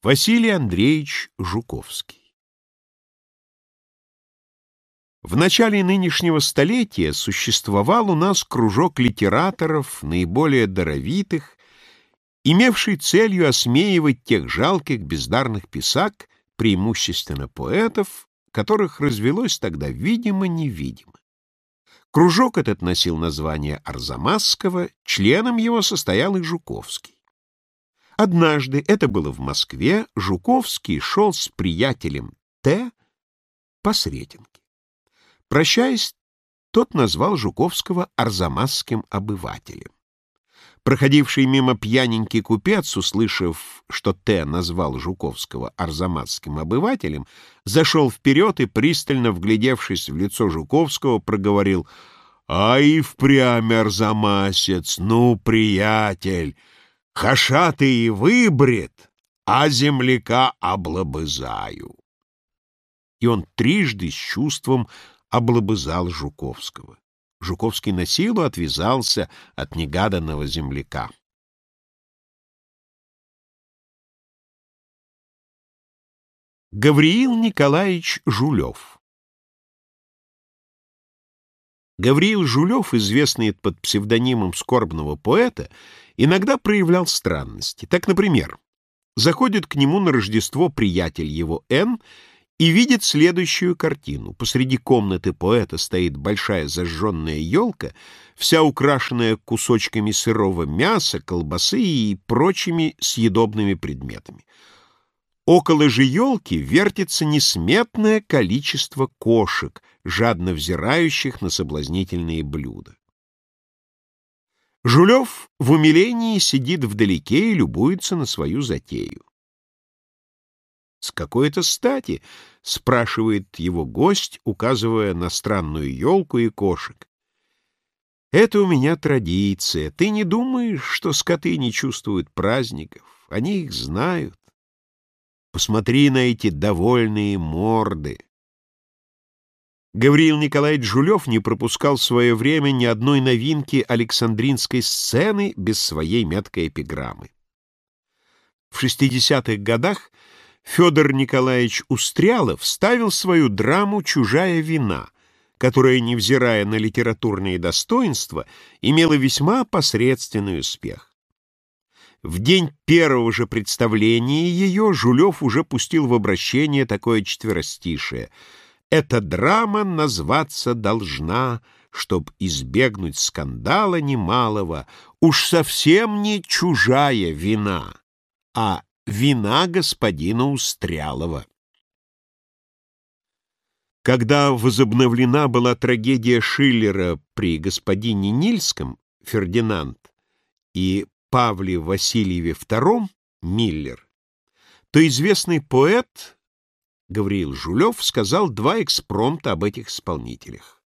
Василий Андреевич Жуковский В начале нынешнего столетия существовал у нас кружок литераторов, наиболее даровитых, имевший целью осмеивать тех жалких бездарных писак, преимущественно поэтов, которых развелось тогда видимо-невидимо. Кружок этот носил название Арзамасского, членом его состоял и Жуковский. Однажды, это было в Москве, Жуковский шел с приятелем Т. по Сретенке. Прощаясь, тот назвал Жуковского арзамасским обывателем. Проходивший мимо пьяненький купец, услышав, что Т. назвал Жуковского арзамасским обывателем, зашел вперед и, пристально вглядевшись в лицо Жуковского, проговорил «Ай, впрямь арзамасец, ну, приятель!» Хашаты и выбрит, а земляка облобызаю. И он трижды с чувством облобызал Жуковского. Жуковский на силу отвязался от негаданного земляка. Гавриил Николаевич Жулев Гавриил Жулев, известный под псевдонимом скорбного поэта, иногда проявлял странности. Так, например, заходит к нему на Рождество приятель его Н и видит следующую картину. Посреди комнаты поэта стоит большая зажженная елка, вся украшенная кусочками сырого мяса, колбасы и прочими съедобными предметами. Около же елки вертится несметное количество кошек, жадно взирающих на соблазнительные блюда. Жулев в умилении сидит вдалеке и любуется на свою затею. «С какой-то стати?» — спрашивает его гость, указывая на странную елку и кошек. «Это у меня традиция. Ты не думаешь, что скоты не чувствуют праздников? Они их знают. Посмотри на эти довольные морды. Гавриил Николаевич Жулев не пропускал в свое время ни одной новинки Александринской сцены без своей меткой эпиграммы. В 60-х годах Федор Николаевич Устрялов ставил свою драму «Чужая вина», которая, невзирая на литературные достоинства, имела весьма посредственный успех. В день первого же представления ее Жулев уже пустил в обращение такое четверостишее. «Эта драма назваться должна, чтоб избегнуть скандала немалого, уж совсем не чужая вина, а вина господина Устрялова». Когда возобновлена была трагедия Шиллера при господине Нильском, Фердинанд, и Павле Васильеве II Миллер, то известный поэт Гавриил Жулев сказал два экспромта об этих исполнителях.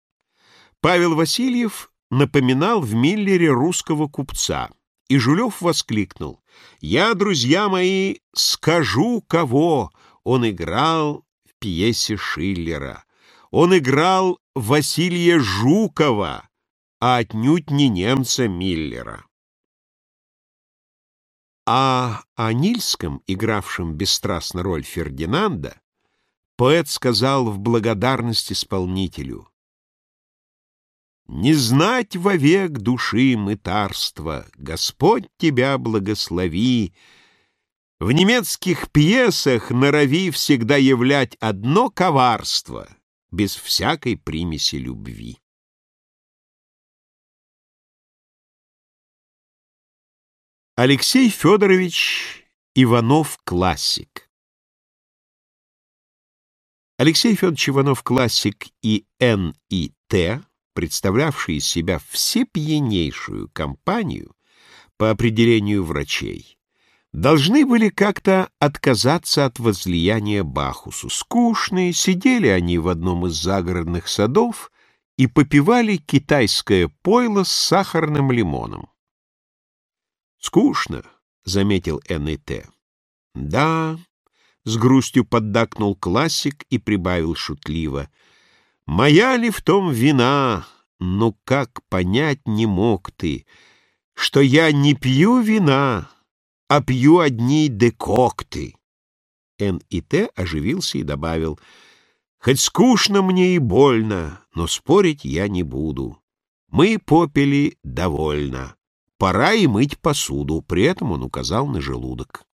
Павел Васильев напоминал в Миллере русского купца, и Жулев воскликнул «Я, друзья мои, скажу, кого он играл в пьесе Шиллера. Он играл Василия Жукова, а отнюдь не немца Миллера». А о Нильском, игравшем бесстрастно роль Фердинанда, поэт сказал в благодарность исполнителю. «Не знать вовек души мытарства, Господь тебя благослови, В немецких пьесах норови всегда являть одно коварство, Без всякой примеси любви». Алексей Федорович Иванов-классик Алексей Федорович Иванов-классик и Н. и Т., представлявшие из себя всепьянейшую компанию по определению врачей, должны были как-то отказаться от возлияния Бахусу. Скучные, сидели они в одном из загородных садов и попивали китайское пойло с сахарным лимоном. «Скучно», — заметил Н.И.Т. «Да», — с грустью поддакнул классик и прибавил шутливо. «Моя ли в том вина? Ну как понять не мог ты, что я не пью вина, а пью одни декокты?» Н. и Т. оживился и добавил, «Хоть скучно мне и больно, но спорить я не буду. Мы попили довольно. Пора и мыть посуду», при этом он указал на желудок.